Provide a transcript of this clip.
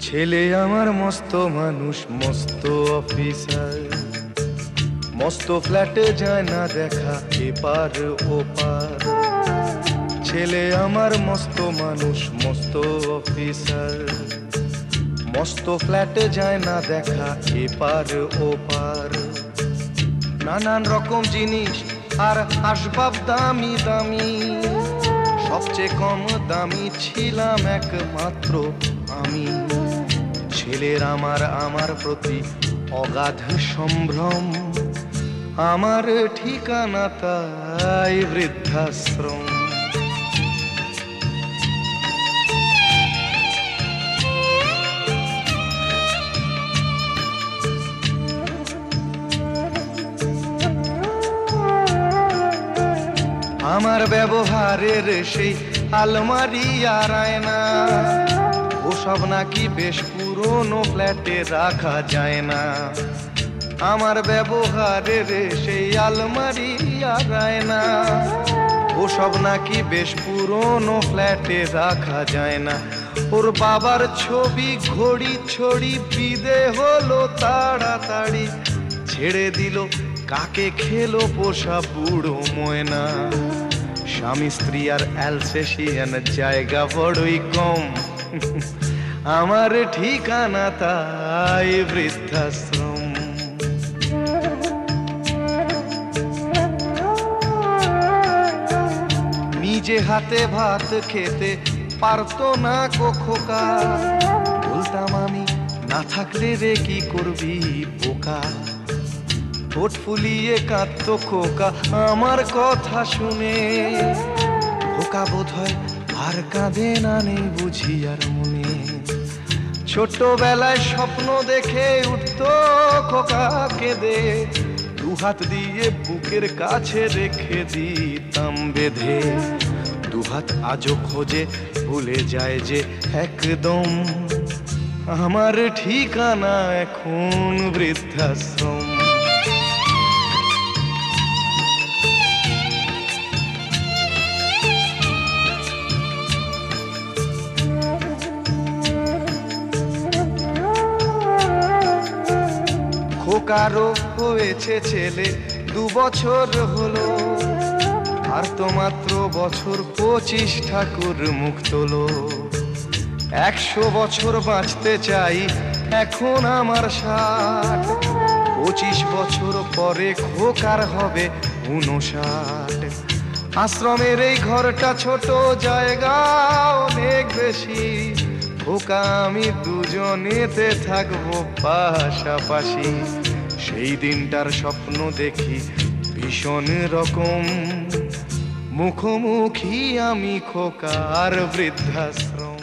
ছেলে আমার মস্ত মানুষ, মস্ত অফিসার। মস্ত ফ্ল্যাটে যায় না দেখা, এপার ওপার। ছেলে আমার মস্ত মানুষ, মস্ত অফিসার। মস্ত ফ্ল্যাটে যায় না দেখা, এপার ওপার। নানান রকম জিনিস, আর আসবাব দামি দামি। সবচেয়ে কম দামি ছিলাম একমাত্র আমি। ছেলের আমার আমার প্রতি অগাধ সম্ভ্রম। আমার ঠিকানা তাই বৃদ্ধাশ্রম। আমার ব্যবহারের সেই আলমারি আর আয়না। ওসব নাকি বেশ পুরনো ফ্ল্যাটে রাখা যায় না। আমার ব্যবহারের সেই আলমারি আর আয়না। ওসব নাকি বেশ পুরনো ফ্ল্যাটে রাখা যায় না। ওর বাবার ছবি ঘড়ি ছড়ি বিদে হলো তাড়াতাড়ি। ছেড়ে দিল কাকে খেলো পোষা বুড়ো ময়না? স্বামী, স্ত্রী আর অ্যালসেশিয়ান জায়গা বড়ই কম। আমার ঠিকানা তাই বৃদ্ধাশ্রম। নিজে হাতে ভাত খেতে পারতো না কো খোকা। বলতাম আমি, না থাকলে রে কি করবি বোকা? ঠোঁট ফুলিয়ে কাঁদতো খোকা, আমার কথা শুনে। খোকা বোধ হয় আর কাঁদে না নেই বুঝি আর মনে। ছোটবেলায় স্বপ্ন দেখে উঠতো খোকা কেঁদে। দু হাত দিয়ে বুকের কাছে রেখে দিতাম বেঁধে। দু হাত আজও খোঁজে, ভুলে যায় যে একদম। আমার ঠিকানা এখন বৃদ্ধাশ্রম। খোকারও হয়েছে ছেলে, দু বছর হলো। আর তো মাত্র বছর পঁচিশ ঠাকুর মুখ তোলো। একশো বছর বাঁচতে চাই এখন আমার ষাট। পঁচিশ বছর পরে খোকার হবে উনষাট। আশ্রমের এই ঘরটা ছোট জায়গা অনেক বেশি। খোকা, আমি দুজনেতে থাকব পাশাপাশি। সেই দিনটার স্বপ্ন দেখি ভীষণ রকম। মুখোমুখি আমি খোকার বৃদ্ধাশ্রম।